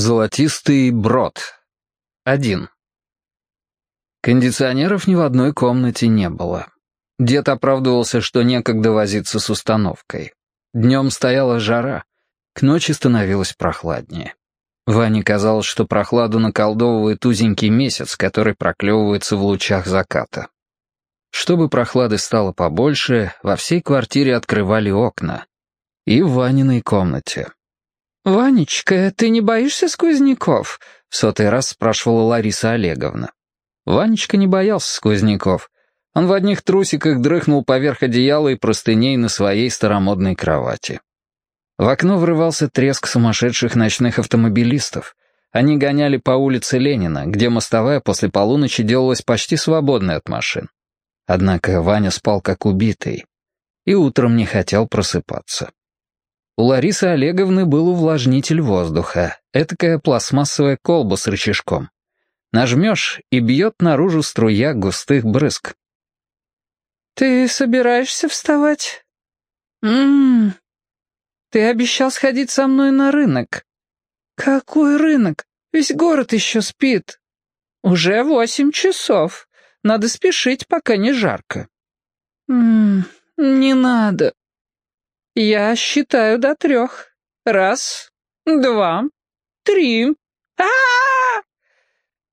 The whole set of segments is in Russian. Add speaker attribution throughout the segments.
Speaker 1: Золотистый брод. Один. Кондиционеров ни в одной комнате не было. Дед оправдывался, что некогда возиться с установкой. Днем стояла жара, к ночи становилось прохладнее. Ване казалось, что прохладу наколдовывает узенький месяц, который проклевывается в лучах заката. Чтобы прохлады стало побольше, во всей квартире открывали окна. И в Ваниной комнате.
Speaker 2: «Ванечка, ты не боишься сквозняков?» — в сотый раз спрашивала Лариса Олеговна.
Speaker 1: Ванечка не боялся сквозняков. Он в одних трусиках дрыхнул поверх одеяла и простыней на своей старомодной кровати. В окно врывался треск сумасшедших ночных автомобилистов. Они гоняли по улице Ленина, где мостовая после полуночи делалась почти свободной от машин. Однако Ваня спал как убитый и утром не хотел просыпаться. У Ларисы Олеговны был увлажнитель воздуха, этакая пластмассовая колба с рычажком. Нажмешь, и бьет наружу струя густых брызг.
Speaker 2: «Ты собираешься вставать?» «Ммм, ты обещал сходить со мной на рынок». «Какой рынок? Весь город еще спит». «Уже восемь часов. Надо спешить, пока не жарко». «Ммм, не надо. Я считаю до трех. Раз, два, три. а, -а, -а!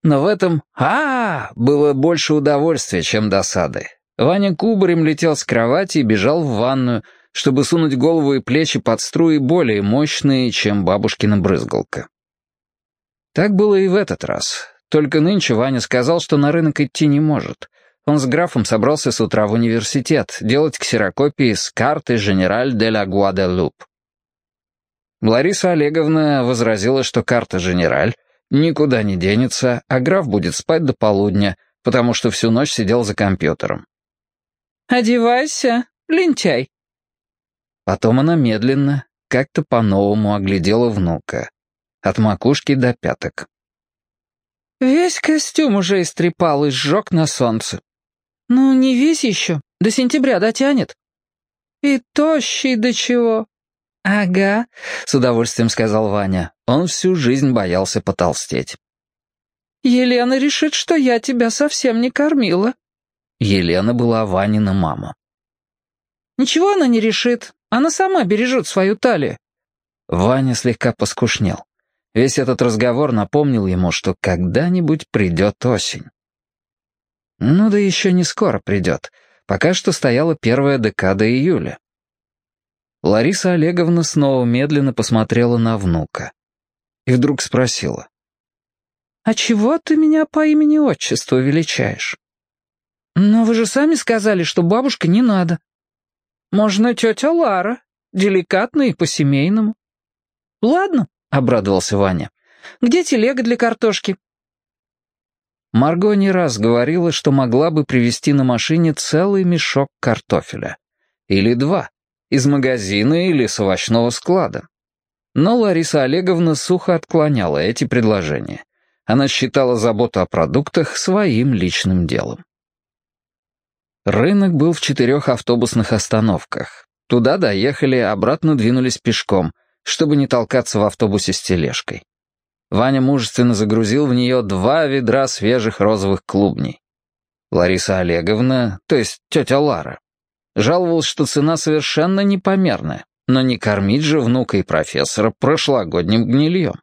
Speaker 1: Но в этом а, -а, -а было больше удовольствия, чем досады. Ваня кубарем летел с кровати и бежал в ванную, чтобы сунуть голову и плечи под струи более мощные, чем бабушкина брызгалка. Так было и в этот раз. Только нынче Ваня сказал, что на рынок идти не может. Он с графом собрался с утра в университет делать ксерокопии с карты «Женераль де ла Гуаделуп». Лариса Олеговна возразила, что карта «Женераль» никуда не денется, а граф будет спать до полудня, потому что всю ночь сидел за компьютером.
Speaker 2: «Одевайся, лентяй».
Speaker 1: Потом она медленно, как-то по-новому оглядела внука. От макушки до пяток.
Speaker 2: «Весь костюм уже истрепал и сжег на солнце. «Ну, не весь еще. До сентября дотянет». «И тощий до чего?»
Speaker 1: «Ага», — с удовольствием сказал Ваня. Он всю жизнь боялся потолстеть.
Speaker 2: «Елена решит, что я тебя совсем не кормила».
Speaker 1: Елена была Ванина мама.
Speaker 2: «Ничего она не решит. Она сама бережет свою талию».
Speaker 1: Ваня слегка поскушнел. Весь этот разговор напомнил ему, что когда-нибудь придет осень. Ну да еще не скоро придет. Пока что стояла первая декада июля. Лариса Олеговна снова медленно посмотрела на внука. И вдруг спросила.
Speaker 2: «А чего ты меня по имени-отчеству величаешь?» «Но вы же сами сказали, что бабушка не надо». «Можно тетя Лара, деликатно и по-семейному». «Ладно», — обрадовался Ваня. «Где телега для картошки?»
Speaker 1: Марго не раз говорила, что могла бы привезти на машине целый мешок картофеля. Или два. Из магазина или с овощного склада. Но Лариса Олеговна сухо отклоняла эти предложения. Она считала заботу о продуктах своим личным делом. Рынок был в четырех автобусных остановках. Туда доехали, обратно двинулись пешком, чтобы не толкаться в автобусе с тележкой. Ваня мужественно загрузил в нее два ведра свежих розовых клубней. Лариса Олеговна, то есть тетя Лара, жаловалась, что цена совершенно непомерная, но не кормить же внука и профессора прошлогодним гнильем.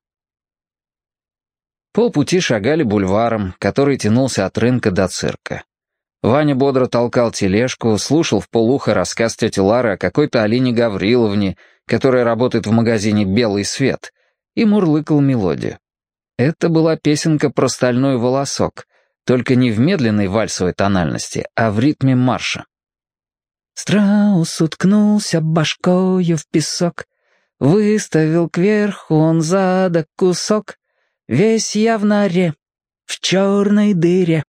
Speaker 1: Полпути шагали бульваром, который тянулся от рынка до цирка. Ваня бодро толкал тележку, слушал в полухо рассказ тети Лары о какой-то Алине Гавриловне, которая работает в магазине «Белый свет», и мурлыкал мелодию. Это была песенка про стальной волосок, только не в медленной вальсовой тональности, а в ритме марша. Страус уткнулся башкою в песок, выставил кверху он задок кусок, весь я в норе, в черной дыре.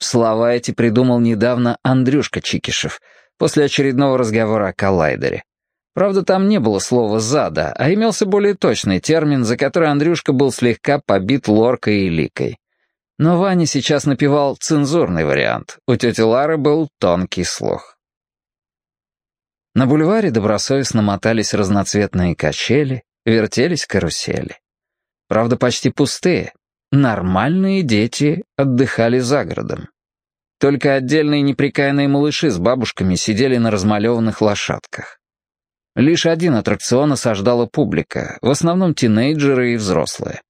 Speaker 1: Слова эти придумал недавно Андрюшка Чикишев после очередного разговора о коллайдере. Правда, там не было слова «зада», а имелся более точный термин, за который Андрюшка был слегка побит лоркой и ликой. Но Ваня сейчас напевал цензурный вариант. У тети Лары был тонкий слух. На бульваре добросовестно мотались разноцветные качели, вертелись карусели. правда почти пустые. Нормальные дети отдыхали за городом. Только отдельные неприкаянные малыши с бабушками сидели на размалеванных лошадках. Лишь один аттракцион осаждала публика, в основном тинейджеры и взрослые.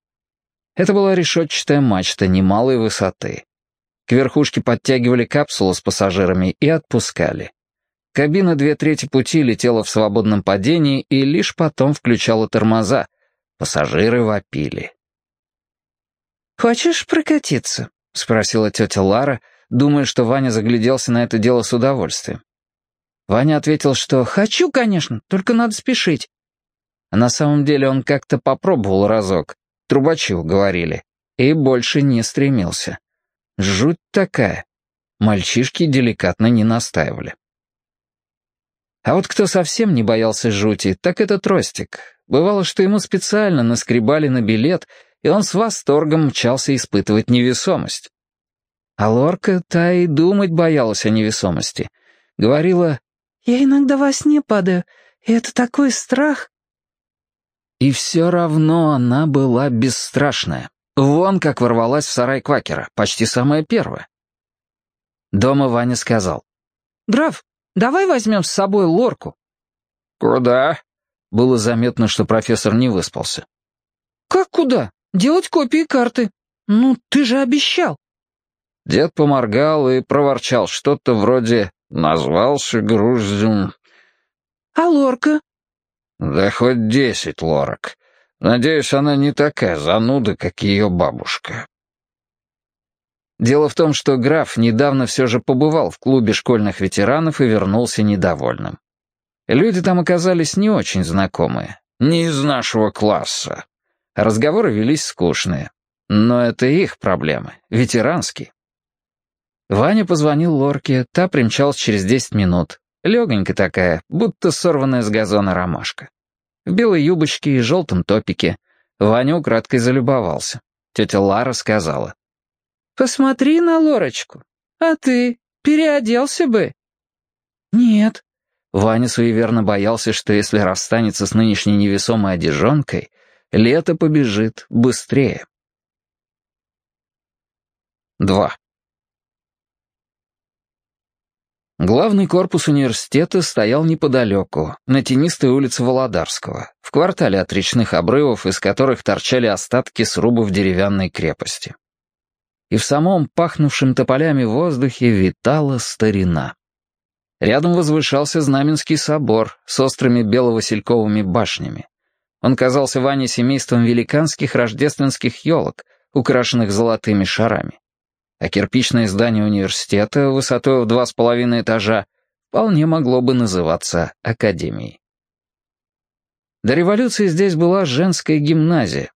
Speaker 1: Это была решетчатая мачта немалой высоты. К верхушке подтягивали капсулу с пассажирами и отпускали. Кабина две трети пути летела в свободном падении и лишь потом включала тормоза. Пассажиры вопили.
Speaker 2: «Хочешь прокатиться?» — спросила тетя Лара, думая, что Ваня загляделся на это дело с удовольствием. Ваня ответил, что «хочу, конечно, только надо спешить». А на самом деле он как-то попробовал разок, трубачи уговорили, и больше не стремился. Жуть такая. Мальчишки деликатно не настаивали. А вот кто совсем не боялся жути, так это Тростик. Бывало, что ему специально наскребали на билет, и он с восторгом мчался испытывать невесомость. А Лорка та и думать боялась о невесомости. Говорила, «Я иногда во сне падаю, и это такой страх». И все равно она была бесстрашная. Вон как ворвалась в сарай Квакера, почти самая первая. Дома Ваня сказал. «Граф, давай возьмем с собой лорку».
Speaker 1: «Куда?» Было заметно, что профессор не выспался.
Speaker 2: «Как куда? Делать копии карты. Ну, ты же обещал».
Speaker 1: Дед поморгал и проворчал что-то вроде «назвался груздем».
Speaker 2: «А лорка?»
Speaker 1: «Да хоть десять лорок. Надеюсь, она не такая зануда, как ее бабушка. Дело в том, что граф недавно все же побывал в клубе школьных ветеранов и вернулся недовольным. Люди там оказались не очень знакомые, не из нашего класса. Разговоры велись скучные. Но это их проблемы, ветеранские. Ваня позвонил Лорке, та примчалась через десять минут. Легонькая такая, будто сорванная с газона ромашка в белой юбочке и желтом топике. Ваня украдкой залюбовался. Тетя Лара сказала.
Speaker 2: «Посмотри на Лорочку. А ты переоделся бы?» «Нет».
Speaker 1: Ваня суеверно боялся, что если расстанется с нынешней невесомой одежонкой, лето побежит быстрее. 2. Главный корпус университета стоял неподалеку, на тенистой улице Володарского, в квартале от речных обрывов, из которых торчали остатки срубов деревянной крепости. И в самом пахнувшем тополями воздухе витала старина. Рядом возвышался Знаменский собор с острыми беловасильковыми башнями. Он казался Ване семейством великанских рождественских елок, украшенных золотыми шарами а кирпичное здание университета высотой в два с половиной этажа вполне могло бы называться академией. До революции здесь была женская гимназия.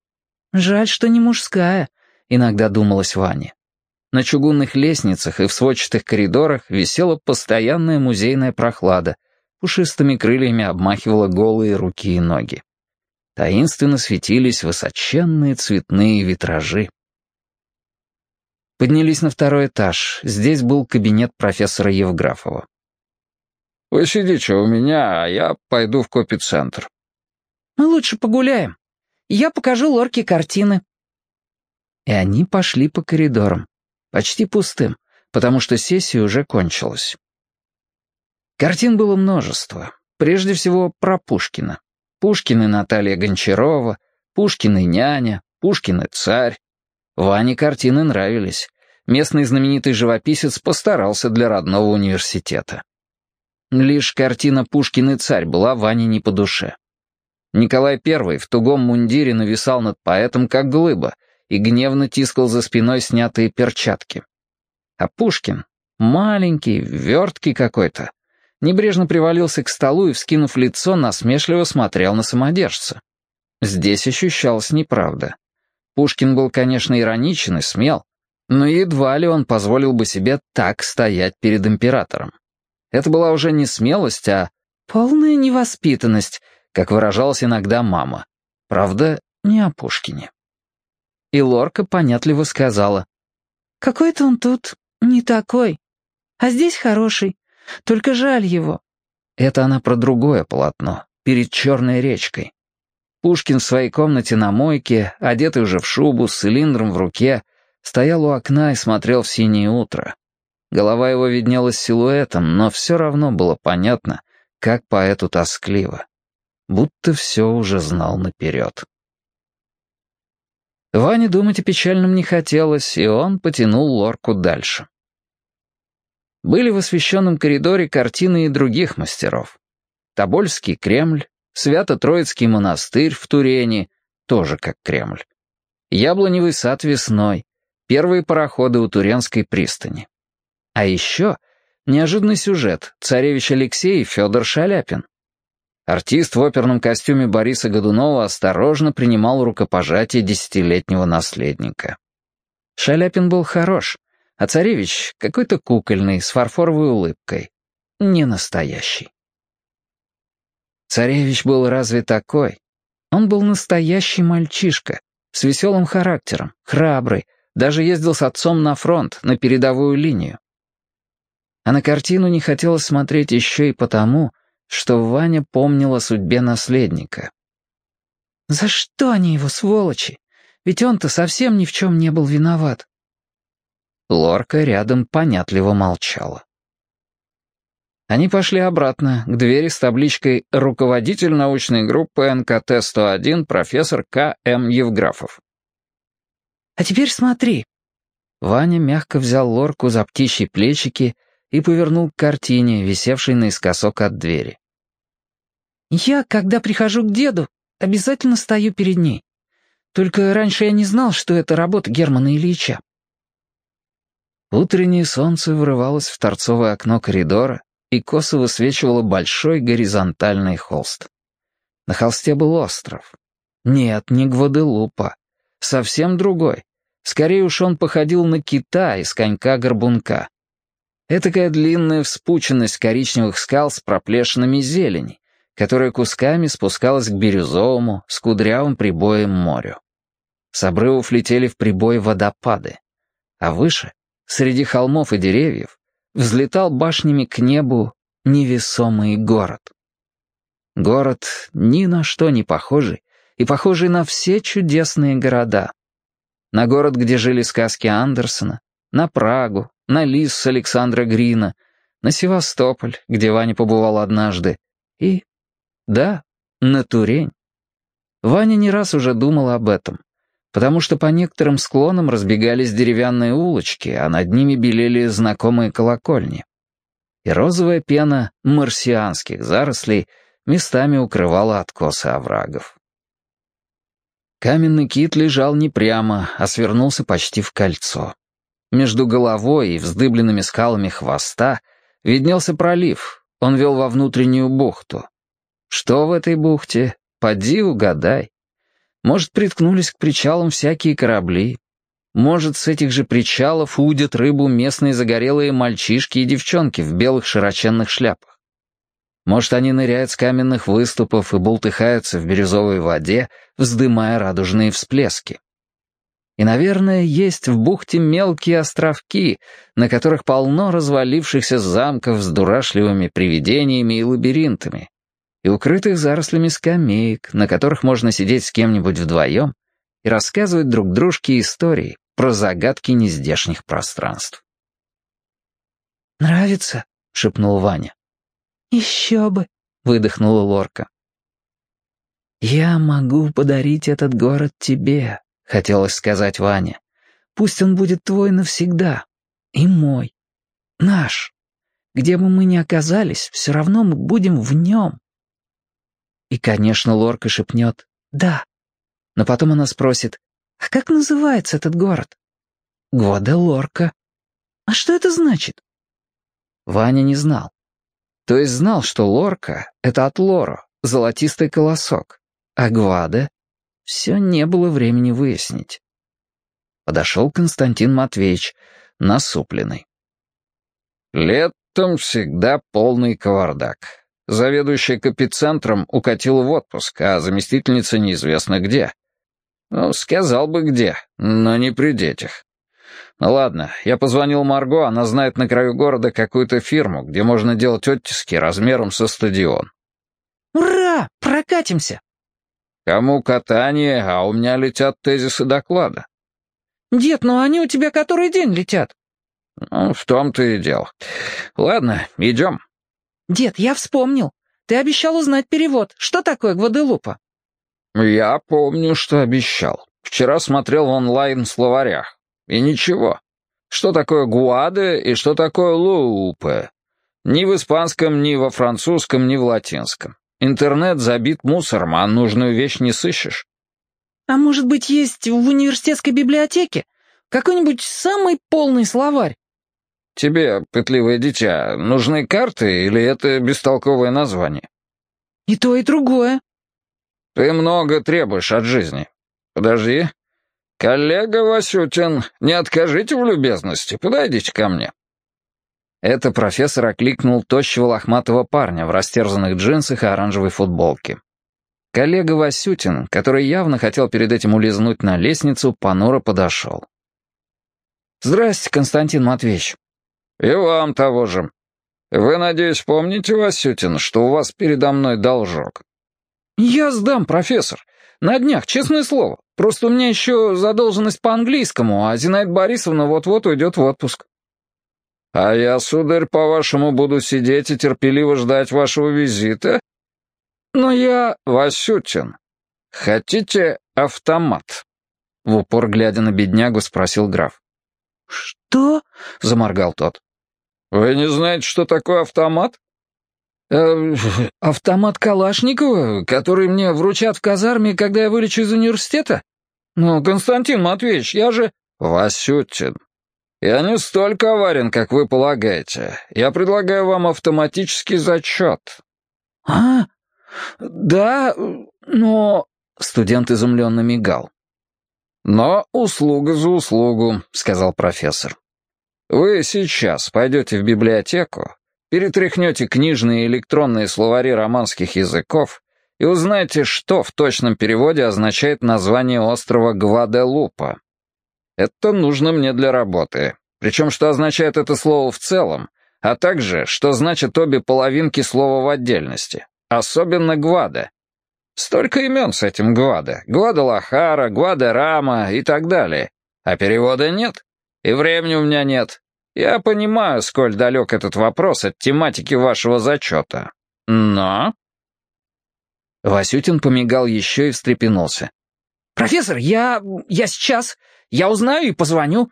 Speaker 1: Жаль, что не мужская, иногда думалась Ваня. На чугунных лестницах и в сводчатых коридорах висела постоянная музейная прохлада, пушистыми крыльями обмахивала голые руки и ноги. Таинственно светились высоченные цветные витражи. Поднялись на второй этаж. Здесь был кабинет профессора Евграфова. «Вы сидите у меня, а я пойду в копицентр».
Speaker 2: «Мы лучше погуляем. Я покажу Лорке картины».
Speaker 1: И они пошли по коридорам, почти пустым, потому что сессия уже кончилась. Картин было множество. Прежде всего про Пушкина. Пушкин и Наталья Гончарова, Пушкин и няня, Пушкин и царь, Ване картины нравились. Местный знаменитый живописец постарался для родного университета. Лишь картина «Пушкин и царь» была Ване не по душе. Николай I в тугом мундире нависал над поэтом, как глыба, и гневно тискал за спиной снятые перчатки. А Пушкин, маленький, верткий какой-то, небрежно привалился к столу и, вскинув лицо, насмешливо смотрел на самодержца. Здесь ощущалась неправда. Пушкин был, конечно, ироничен и смел, но едва ли он позволил бы себе так стоять перед императором. Это была уже не смелость, а полная невоспитанность, как выражалась иногда мама. Правда, не о Пушкине. И Лорка понятливо сказала.
Speaker 2: «Какой-то он тут не такой, а здесь хороший, только жаль его».
Speaker 1: Это она про другое полотно, перед Черной речкой. Пушкин в своей комнате на мойке, одетый уже в шубу, с цилиндром в руке, стоял у окна и смотрел в синее утро. Голова его виднелась силуэтом, но все равно было понятно, как поэту тоскливо. Будто все уже знал наперед. Ване думать о печальном не хотелось, и он потянул лорку дальше. Были в освещенном коридоре картины и других мастеров. Тобольский Кремль, Свято-Троицкий монастырь в Турене, тоже как Кремль. Яблоневый сад весной, первые пароходы у Туренской пристани. А еще неожиданный сюжет «Царевич Алексей» и Федор Шаляпин. Артист в оперном костюме Бориса Годунова осторожно принимал рукопожатие десятилетнего наследника. Шаляпин был хорош, а царевич какой-то кукольный, с фарфоровой улыбкой. Не настоящий. Царевич был разве такой? Он был настоящий мальчишка, с веселым характером, храбрый, даже ездил с отцом на фронт, на передовую линию. А на картину не хотелось смотреть еще и потому, что Ваня помнил о судьбе наследника. «За что они его, сволочи? Ведь он-то совсем ни в чем не был виноват». Лорка рядом понятливо молчала. Они пошли обратно, к двери с табличкой «Руководитель научной группы НКТ-101 профессор К.М. Евграфов». «А теперь смотри». Ваня мягко взял лорку за птичьи плечики и повернул к картине, висевшей наискосок от двери. «Я, когда прихожу к деду, обязательно стою перед ней. Только раньше я не знал, что это работа Германа Ильича». Утреннее солнце врывалось в торцовое окно коридора и косо высвечивало большой горизонтальный холст. На холсте был остров. Нет, не Гваделупа. Совсем другой. Скорее уж он походил на кита из конька-горбунка. Этакая длинная вспученность коричневых скал с проплешинами зелени, которая кусками спускалась к бирюзовому, с кудрявым прибоем морю. С обрывов летели в прибой водопады. А выше, среди холмов и деревьев, взлетал башнями к небу невесомый город. Город ни на что не похожий и похожий на все чудесные города. На город, где жили сказки Андерсона, на Прагу, на Лис Александра Грина, на Севастополь, где Ваня побывал однажды, и, да, на Турень. Ваня не раз уже думал об этом, потому что по некоторым склонам разбегались деревянные улочки, а над ними белели знакомые колокольни. И розовая пена марсианских зарослей местами укрывала откосы оврагов. Каменный кит лежал не прямо, а свернулся почти в кольцо. Между головой и вздыбленными скалами хвоста виднелся пролив, он вел во внутреннюю бухту. Что в этой бухте? Поди угадай. Может, приткнулись к причалам всякие корабли. Может, с этих же причалов удят рыбу местные загорелые мальчишки и девчонки в белых широченных шляпах. Может, они ныряют с каменных выступов и бултыхаются в бирюзовой воде, вздымая радужные всплески. И, наверное, есть в бухте мелкие островки, на которых полно развалившихся замков с дурашливыми привидениями и лабиринтами, и укрытых зарослями скамеек, на которых можно сидеть с кем-нибудь вдвоем и рассказывать друг дружке истории про загадки нездешних пространств. «Нравится?» — шепнул Ваня. «Еще бы!» — выдохнула Лорка. «Я могу подарить этот город тебе», — хотелось сказать Ване. «Пусть он будет твой навсегда. И мой. Наш. Где бы мы ни оказались, все равно мы будем в нем». И, конечно, Лорка шепнет «Да». Но потом она спросит «А как называется этот город?» «Года Лорка». «А что это значит?» Ваня не знал. То есть знал, что Лорка — это от Лоро, золотистый колосок, а Гвада все не было времени выяснить. Подошел Константин Матвеевич, насупленный. «Летом всегда полный кавардак. Заведующая капицентром укатила в отпуск, а заместительница неизвестно где. Ну, сказал бы где, но не при детях. Ну ладно, я позвонил Марго, она знает на краю города какую-то фирму, где можно делать оттиски размером со стадион.
Speaker 2: «Ура! Прокатимся!»
Speaker 1: Кому катание, а у меня летят тезисы доклада».
Speaker 2: «Дед, ну они у тебя который день летят?»
Speaker 1: «Ну, в том-то и дело. Ладно, идем».
Speaker 2: «Дед, я вспомнил. Ты обещал узнать перевод. Что такое Гваделупа?»
Speaker 1: «Я помню, что обещал. Вчера смотрел в онлайн-словарях. И ничего. Что такое гуаде и что такое лупе? Ни в испанском, ни во французском, ни в латинском. Интернет забит мусором, а нужную вещь не сыщешь.
Speaker 2: А может быть, есть в университетской библиотеке? Какой-нибудь самый полный словарь?
Speaker 1: Тебе, пытливое дитя, нужны карты или это бестолковое название?
Speaker 2: И то, и другое.
Speaker 1: Ты много требуешь от жизни. Подожди. Коллега Васютин, не откажите в любезности, подойдите ко мне. Это профессор окликнул тощего лохматого парня в растерзанных джинсах и оранжевой футболке. Коллега Васютин, который явно хотел перед этим улизнуть на лестницу, понуро подошел. «Здрасте, Константин Матвеевич». «И вам того же. Вы, надеюсь, помните, Васютин, что у вас передо мной должок?»
Speaker 2: «Я сдам, профессор. На днях, честное слово. Просто у меня еще задолженность по английскому, а Зинаида Борисовна вот-вот уйдет в отпуск».
Speaker 1: «А я, сударь, по-вашему, буду сидеть и терпеливо ждать вашего визита?» «Но я Васютин. Хотите автомат?» В упор, глядя на беднягу, спросил граф.
Speaker 2: «Что?» — заморгал тот.
Speaker 1: «Вы не знаете, что такое автомат?»
Speaker 2: э, «Автомат Калашникова, который мне вручат в казарме, когда я вылечу из университета? Ну, Константин Матвеевич, я же...»
Speaker 1: «Васютин, я не столь коварен, как вы полагаете. Я предлагаю вам автоматический зачет».
Speaker 2: «А? Да, но...» Студент изумленно мигал.
Speaker 1: «Но услуга за услугу», — сказал профессор. «Вы сейчас пойдете в библиотеку, перетряхнете книжные и электронные словари романских языков и узнаете, что в точном переводе означает название острова Гваделупа. Это нужно мне для работы. Причем, что означает это слово в целом, а также, что значит обе половинки слова в отдельности. Особенно Гвада. Столько имен с этим Гвада. Гвадалахара, Гвадарама и так далее. А перевода нет. И времени у меня нет. Я понимаю, сколь далек этот вопрос от тематики вашего зачета. Но...»
Speaker 2: Васютин помигал еще и встрепенулся. «Профессор, я... я сейчас. Я узнаю и позвоню».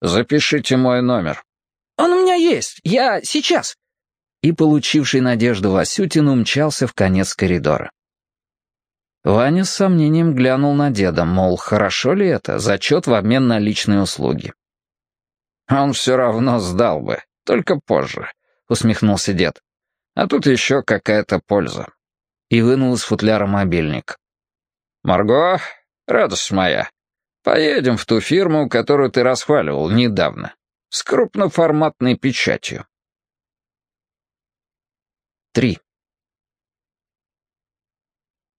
Speaker 1: «Запишите мой номер».
Speaker 2: «Он у меня есть. Я сейчас».
Speaker 1: И, получивший надежду Васютин, умчался в конец коридора. Ваня с сомнением глянул на деда, мол, хорошо ли это, зачет в обмен на личные услуги. «Он все равно сдал бы, только позже», — усмехнулся дед. «А тут еще какая-то польза». И вынул из футляра мобильник. «Марго, радость моя, Поедем в ту фирму, которую ты расхваливал недавно. С крупноформатной печатью. 3.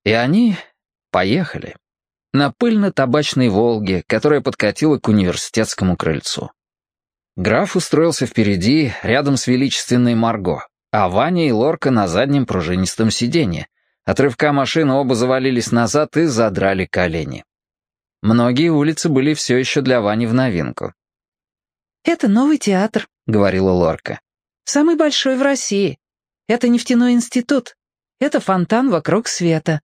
Speaker 1: И они поехали. На пыльно-табачной «Волге», которая подкатила к университетскому крыльцу. Граф устроился впереди, рядом с величественной Марго, а Ваня и Лорка на заднем пружинистом сиденье. От рывка машины оба завалились назад и задрали колени. Многие улицы были все еще для Вани в новинку.
Speaker 2: «Это новый театр», — говорила Лорка. «Самый большой в России. Это нефтяной институт. Это фонтан вокруг света».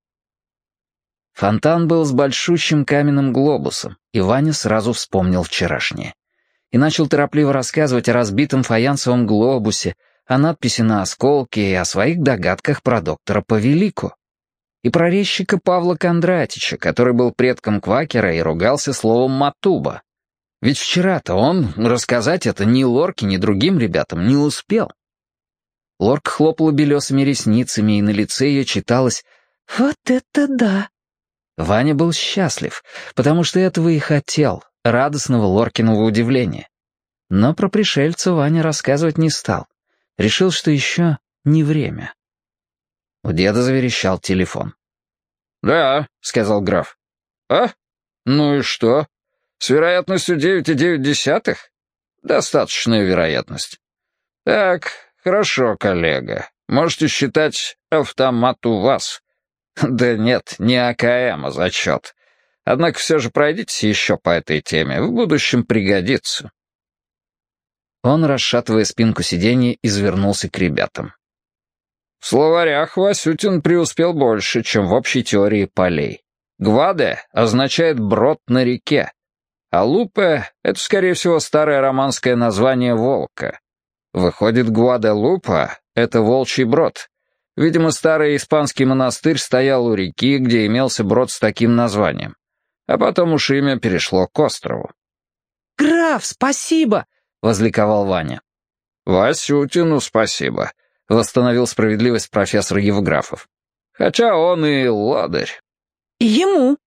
Speaker 1: Фонтан был с большущим каменным глобусом, и Ваня сразу вспомнил вчерашнее. И начал торопливо рассказывать о разбитом фаянсовом глобусе, о надписи на осколке и о своих догадках про доктора Повелику и про резчика Павла Кондратича, который был предком квакера и ругался словом «матуба». Ведь вчера-то он рассказать это ни Лорке, ни другим ребятам не успел. Лорка хлопала белесыми ресницами, и на лице ее читалось
Speaker 2: «Вот это да!».
Speaker 1: Ваня был счастлив, потому что этого и хотел, радостного Лоркиного удивления. Но про пришельца Ваня рассказывать не стал. Решил, что еще не время. У деда заверещал телефон. «Да», — сказал граф. «А? Ну и что? С вероятностью 9,9? Достаточная вероятность. Так, хорошо, коллега. Можете считать автомат у вас. Да нет, не АКМ, а зачет. Однако все же пройдитесь еще по этой теме, в будущем пригодится. Он, расшатывая спинку сиденья, извернулся к ребятам. В словарях Васютин преуспел больше, чем в общей теории полей. Гваде означает «брод на реке», а лупе — это, скорее всего, старое романское название волка. Выходит, Гваделупа — это волчий брод. Видимо, старый испанский монастырь стоял у реки, где имелся брод с таким названием. А потом уж имя перешло к острову.
Speaker 2: «Граф, спасибо!» — возликовал Ваня.
Speaker 1: «Васютину спасибо», — восстановил справедливость профессор Евграфов. «Хотя он и ладарь».
Speaker 2: «И ему».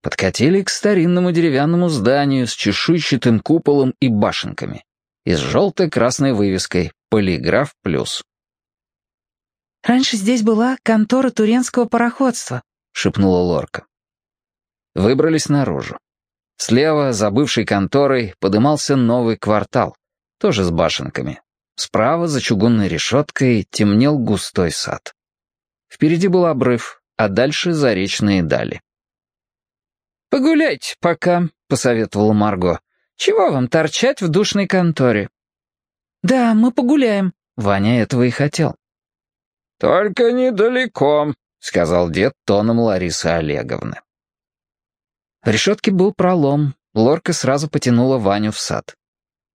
Speaker 1: Подкатили к старинному деревянному зданию с чешуйчатым куполом и башенками и с желтой-красной вывеской «Полиграф плюс».
Speaker 2: «Раньше здесь была контора туренского пароходства», — шепнула Лорка.
Speaker 1: Выбрались наружу. Слева, за бывшей конторой, подымался новый квартал, тоже с башенками. Справа, за чугунной решеткой, темнел густой сад. Впереди был обрыв, а дальше заречные дали.
Speaker 2: «Погуляйте пока», — посоветовала Марго. «Чего вам торчать в душной конторе?» «Да, мы погуляем», — Ваня этого и хотел.
Speaker 1: «Только недалеко», — сказал дед тоном Ларисы Олеговны. В решетке был пролом, Лорка сразу потянула Ваню в сад.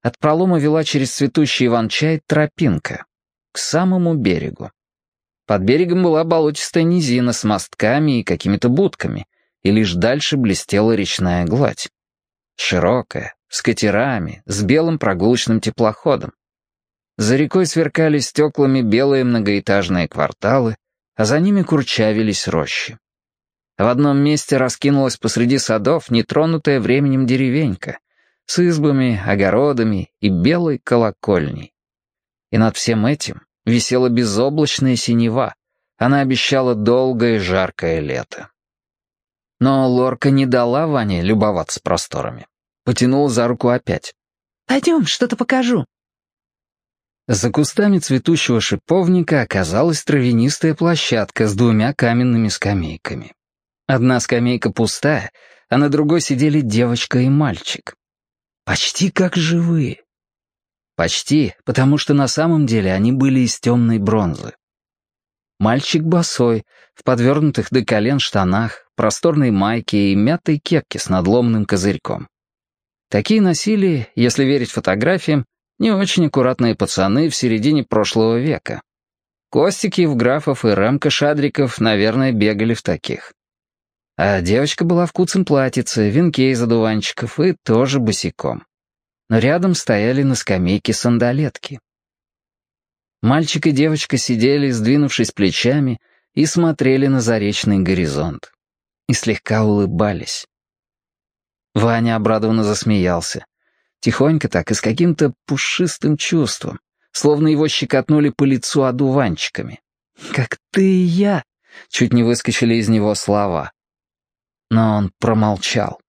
Speaker 1: От пролома вела через цветущий иван-чай тропинка, к самому берегу. Под берегом была болотистая низина с мостками и какими-то будками, и лишь дальше блестела речная гладь. Широкая, с катерами, с белым прогулочным теплоходом. За рекой сверкали стеклами белые многоэтажные кварталы, а за ними курчавились рощи. В одном месте раскинулась посреди садов нетронутая временем деревенька с избами, огородами и белой колокольней. И над всем этим висела безоблачная синева. Она обещала долгое жаркое лето. Но Лорка не дала Ване любоваться просторами. Потянула за руку опять.
Speaker 2: «Пойдем, что-то покажу».
Speaker 1: За кустами цветущего шиповника оказалась травянистая площадка с двумя каменными скамейками. Одна скамейка пустая, а на другой сидели девочка и мальчик. Почти как живые. Почти, потому что на самом деле они были из темной бронзы. Мальчик босой, в подвернутых до колен штанах, просторной майке и мятой кепке с надломным козырьком. Такие носили, если верить фотографиям, не очень аккуратные пацаны в середине прошлого века. Костик Евграфов и Рамка Шадриков, наверное, бегали в таких. А девочка была в куцем платьице, венке из одуванчиков и тоже босиком. Но рядом стояли на скамейке сандалетки. Мальчик и девочка сидели, сдвинувшись плечами, и смотрели на заречный горизонт. И слегка улыбались. Ваня обрадованно засмеялся. Тихонько так и с каким-то пушистым чувством, словно его щекотнули по лицу одуванчиками. «Как ты и я!» — чуть не выскочили из него слова. Но он промолчал.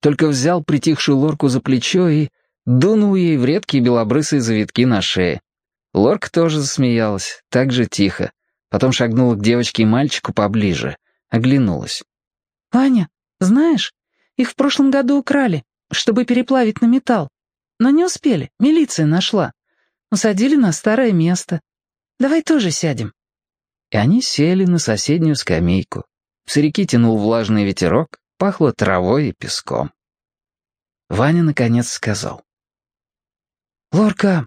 Speaker 1: Только взял притихшую лорку за плечо и дунул ей в редкие белобрысые завитки на шее. Лорка тоже засмеялась, так же тихо. Потом шагнула к девочке и мальчику поближе, оглянулась.
Speaker 2: «Ваня, знаешь, их в прошлом году украли, чтобы переплавить на металл. Но не успели, милиция нашла. Усадили на старое место. Давай тоже сядем».
Speaker 1: И они сели на соседнюю скамейку, с реки тянул влажный ветерок, пахло травой и песком. Ваня наконец сказал.
Speaker 2: «Лорка,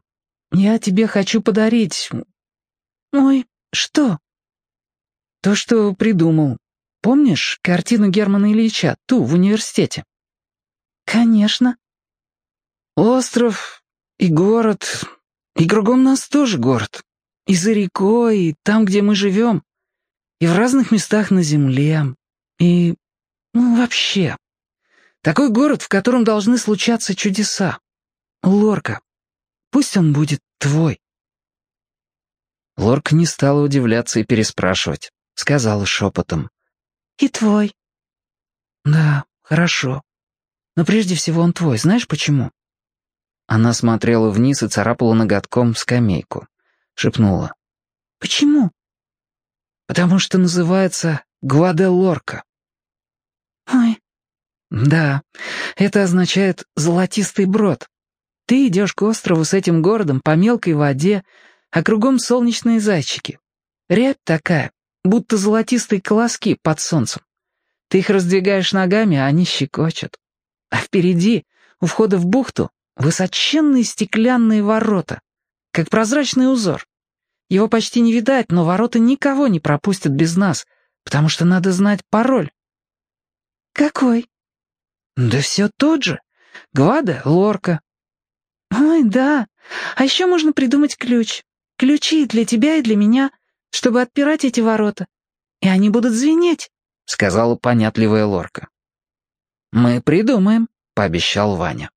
Speaker 2: я тебе хочу подарить...» «Ой, что?» «То, что придумал. Помнишь картину Германа Ильича, ту, в университете?» «Конечно». «Остров и город, и кругом нас тоже город. И за рекой, и там, где мы живем и в разных местах на Земле, и... ну, вообще. Такой город, в котором должны случаться чудеса. Лорка, пусть он будет твой».
Speaker 1: Лорка не стала удивляться и переспрашивать. Сказала шепотом.
Speaker 2: «И твой». «Да, хорошо. Но прежде всего он твой. Знаешь почему?»
Speaker 1: Она смотрела вниз и царапала ноготком скамейку. Шепнула.
Speaker 2: «Почему?» Потому что называется Гваделорка.
Speaker 3: Ой.
Speaker 2: Да, это означает «золотистый брод». Ты идешь к острову с этим городом по мелкой воде, а кругом солнечные зайчики. Рябь такая, будто золотистые колоски под солнцем. Ты их раздвигаешь ногами, а они щекочут. А впереди, у входа в бухту, высоченные стеклянные ворота, как прозрачный узор. Его почти не видать, но ворота никого не пропустят без нас, потому что надо знать пароль.
Speaker 3: Какой?
Speaker 2: Да все тот же. Гвада, лорка.
Speaker 3: Ой, да. А еще можно придумать ключ. Ключи для тебя и для меня, чтобы отпирать эти ворота. И они будут звенеть, —
Speaker 1: сказала понятливая лорка.
Speaker 2: Мы придумаем, — пообещал Ваня.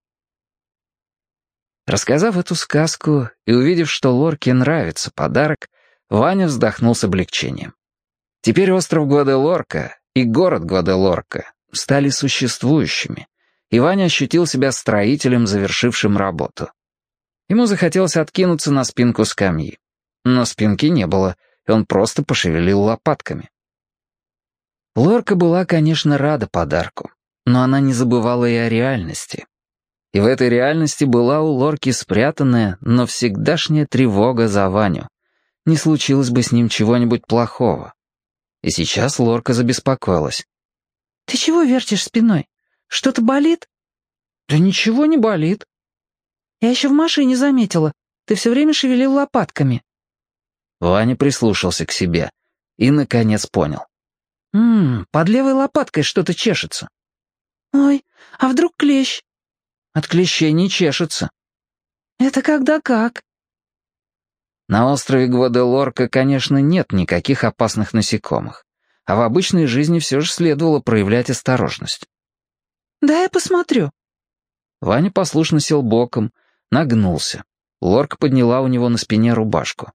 Speaker 1: Рассказав эту сказку и увидев, что Лорке нравится подарок, Ваня вздохнул с облегчением. Теперь остров Гваделорка и город Гваделорка стали существующими, и Ваня ощутил себя строителем, завершившим работу. Ему захотелось откинуться на спинку скамьи. Но спинки не было, и он просто пошевелил лопатками. Лорка была, конечно, рада подарку, но она не забывала и о реальности. И в этой реальности была у Лорки спрятанная, но всегдашняя тревога за Ваню. Не случилось бы с ним чего-нибудь плохого. И сейчас Лорка забеспокоилась.
Speaker 3: «Ты чего вертишь спиной? Что-то болит?»
Speaker 2: «Да ничего не болит».
Speaker 3: «Я еще в машине заметила. Ты все время шевелил лопатками».
Speaker 1: Ваня прислушался к себе и, наконец, понял.
Speaker 2: «Ммм, под левой лопаткой что-то чешется».
Speaker 3: «Ой, а вдруг клещ?»
Speaker 2: От клещей не чешется».
Speaker 3: «Это когда как?»
Speaker 1: На острове Гваделорка, конечно, нет никаких опасных насекомых, а в обычной жизни все же следовало проявлять осторожность.
Speaker 3: «Да я посмотрю».
Speaker 1: Ваня послушно сел боком, нагнулся. Лорка подняла у него на спине рубашку.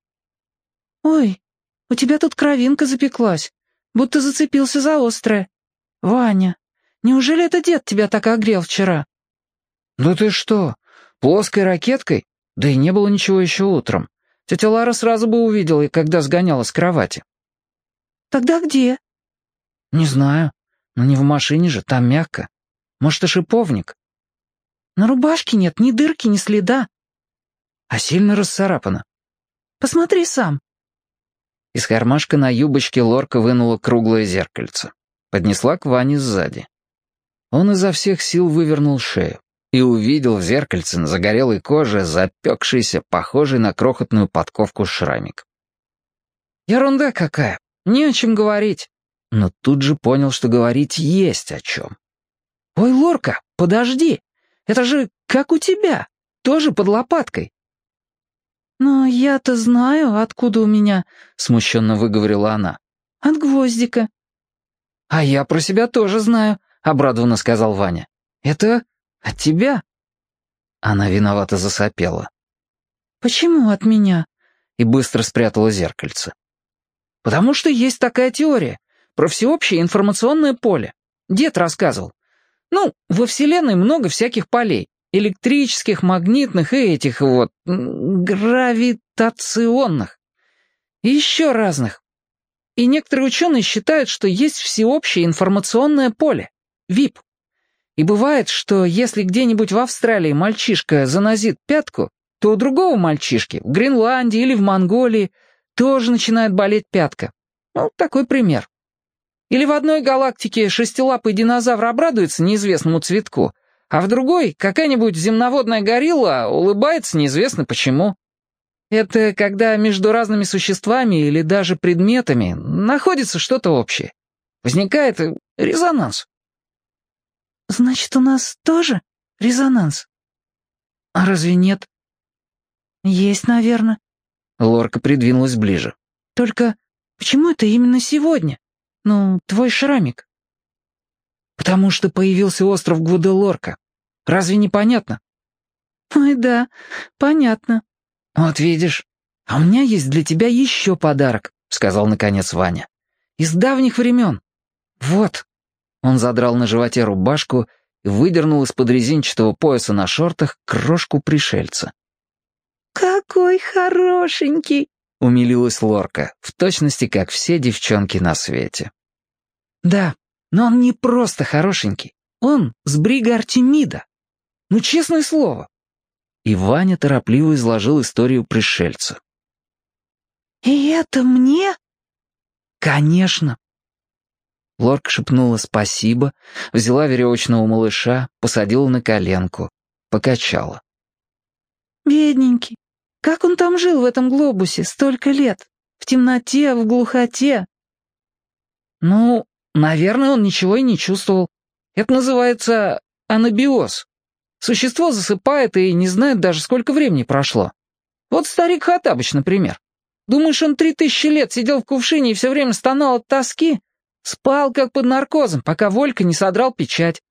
Speaker 3: «Ой, у тебя тут кровинка запеклась, будто зацепился за острое. Ваня, неужели это дед тебя так огрел вчера?»
Speaker 2: «Да ты что, плоской ракеткой? Да и не было ничего еще утром. Тетя Лара сразу бы увидела, когда сгоняла с кровати».
Speaker 3: «Тогда где?»
Speaker 2: «Не знаю. Но не в машине же, там мягко. Может, и шиповник?»
Speaker 3: «На рубашке нет ни дырки, ни следа».
Speaker 2: «А сильно расцарапано?»
Speaker 3: «Посмотри сам».
Speaker 1: Из кармашка на юбочке Лорка вынула круглое зеркальце. Поднесла к Ване сзади. Он изо всех сил вывернул шею и увидел в зеркальце на загорелой коже запекшийся, похожий на крохотную подковку шрамик.
Speaker 2: «Ерунда какая! Не о чем говорить!»
Speaker 1: Но тут же понял, что говорить есть о чем.
Speaker 2: «Ой, Лорка, подожди! Это же как у тебя, тоже под лопаткой!»
Speaker 3: «Но я-то знаю, откуда у меня», —
Speaker 1: смущенно выговорила она.
Speaker 3: «От гвоздика».
Speaker 2: «А я про себя тоже знаю», — обрадованно сказал Ваня. «Это от тебя?»
Speaker 1: Она виновато засопела.
Speaker 3: «Почему от меня?»
Speaker 1: И быстро спрятала зеркальце.
Speaker 2: «Потому что есть такая теория про всеобщее информационное поле. Дед рассказывал. Ну, во Вселенной много всяких полей. Электрических, магнитных и этих вот... гравитационных. И еще разных. И некоторые ученые считают, что есть всеобщее информационное поле. ВИП. И бывает, что если где-нибудь в Австралии мальчишка занозит пятку, то у другого мальчишки в Гренландии или в Монголии тоже начинает болеть пятка. Ну, такой пример. Или в одной галактике шестилапый динозавр обрадуется неизвестному цветку, а в другой какая-нибудь земноводная горилла улыбается неизвестно почему. Это когда между разными существами или даже предметами находится что-то общее. Возникает резонанс.
Speaker 3: «Значит, у нас тоже резонанс?»
Speaker 2: «А разве нет?»
Speaker 3: «Есть, наверное».
Speaker 2: Лорка придвинулась ближе.
Speaker 3: «Только почему это именно сегодня? Ну, твой шрамик».
Speaker 2: «Потому что появился остров Гваделорка. Разве не понятно?»
Speaker 3: «Ой, да, понятно».
Speaker 2: «Вот видишь, а у меня есть для тебя еще подарок», — сказал наконец Ваня. «Из давних времен. Вот». Он задрал на животе рубашку и выдернул из-под резинчатого пояса на шортах крошку пришельца.
Speaker 3: «Какой хорошенький!»
Speaker 1: — умилилась Лорка, в точности как все девчонки на свете.
Speaker 2: «Да, но он не просто хорошенький. Он с брига Артемида. Ну, честное слово».
Speaker 1: И Ваня торопливо изложил историю пришельца.
Speaker 3: «И это мне?»
Speaker 2: «Конечно».
Speaker 1: Лорка шепнула спасибо, взяла веревочного малыша, посадила на коленку, покачала.
Speaker 3: «Бедненький. Как он там жил в этом глобусе столько лет? В темноте, в глухоте?»
Speaker 2: «Ну, наверное, он ничего и не чувствовал. Это называется анабиоз. Существо засыпает и не знает даже, сколько времени прошло. Вот старик Хатабыч, например. Думаешь, он три тысячи лет сидел в кувшине и все время стонал от тоски? Спал, как под наркозом, пока Волька не содрал печать.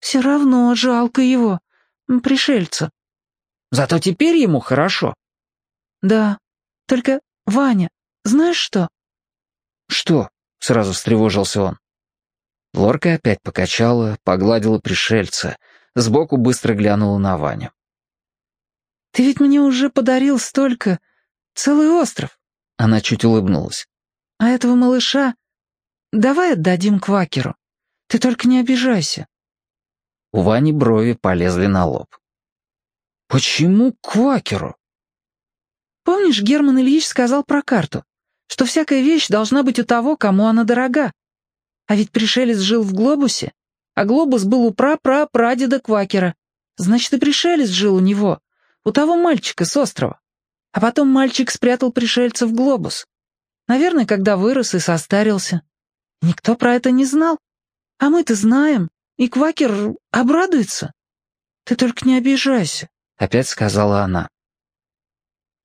Speaker 3: Все равно жалко его, пришельца.
Speaker 2: Зато теперь ему хорошо.
Speaker 3: Да, только, Ваня, знаешь что?
Speaker 1: Что? Сразу встревожился он. Лорка опять покачала, погладила пришельца, сбоку быстро глянула на Ваню.
Speaker 3: «Ты ведь мне уже подарил столько... целый остров!»
Speaker 1: Она чуть улыбнулась.
Speaker 3: «А этого малыша давай отдадим Квакеру. Ты только не обижайся».
Speaker 1: У Вани брови полезли на лоб.
Speaker 2: «Почему Квакеру?»
Speaker 3: «Помнишь, Герман Ильич сказал про карту, что всякая вещь должна быть у того, кому она дорога? А ведь пришелец жил в глобусе, а глобус был у пра-пра-прадеда Квакера. Значит, и пришелец жил у него, у того мальчика с острова. А потом мальчик спрятал пришельца в глобус. Наверное, когда вырос и состарился. Никто про это не знал. А мы-то знаем, и Квакер обрадуется. Ты только не обижайся, —
Speaker 1: опять сказала она.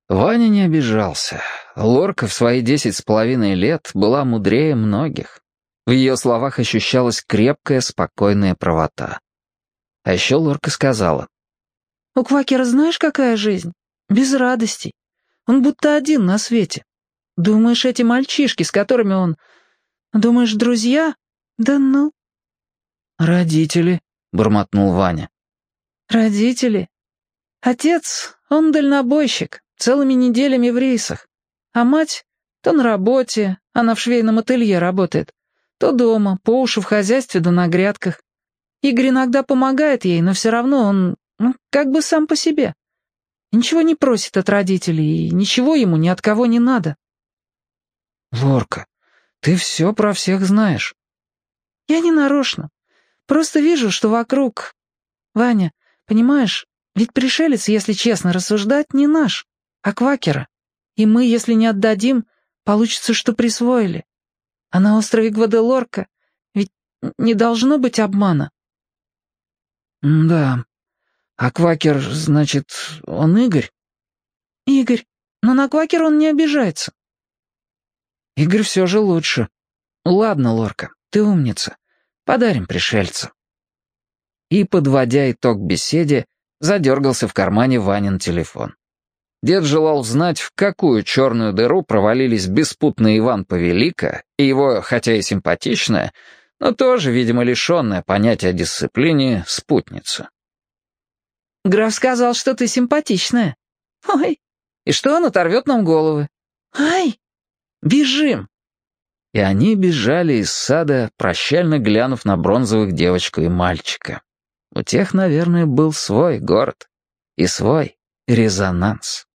Speaker 1: Ваня не обижался. Лорка в свои десять с половиной лет была мудрее многих. В ее словах ощущалась крепкая, спокойная правота. А еще Лорка сказала.
Speaker 3: «У Квакера знаешь, какая жизнь? Без радостей. Он будто один на свете. Думаешь, эти мальчишки, с которыми он... Думаешь, друзья? Да ну...»
Speaker 1: «Родители», — бормотнул Ваня.
Speaker 3: «Родители? Отец, он дальнобойщик, целыми неделями в рейсах. А мать, то на работе, она в швейном ателье работает, то дома, по уши в хозяйстве да на грядках. Игорь иногда помогает ей, но все равно он, ну, как бы сам по себе. Ничего не просит от родителей, и ничего ему ни от кого не надо.
Speaker 2: Лорка, ты все про всех знаешь.
Speaker 3: Я не нарочно. Просто вижу, что вокруг... Ваня, понимаешь, ведь пришелец, если честно рассуждать, не наш, а квакера. И мы, если не отдадим, получится, что присвоили. А на острове Гваделорка ведь не должно быть обмана.
Speaker 2: Да. А Квакер, значит, он Игорь?
Speaker 3: Игорь. Но на Квакер он не обижается.
Speaker 2: Игорь все же лучше. Ладно, Лорка, ты умница. Подарим пришельцу. И, подводя итог беседе, задергался в кармане Ванин телефон. Дед желал знать, в какую черную дыру провалились беспутный Иван Повелика и его, хотя и симпатичная, но тоже, видимо, лишенная понятия о дисциплине, спутница.
Speaker 3: «Граф сказал, что ты симпатичная».
Speaker 2: «Ой, и что он оторвет нам головы?»
Speaker 3: «Ай!»
Speaker 2: «Бежим!» И они бежали из сада, прощально глянув на бронзовых девочку и мальчика. У тех, наверное, был свой город и свой резонанс.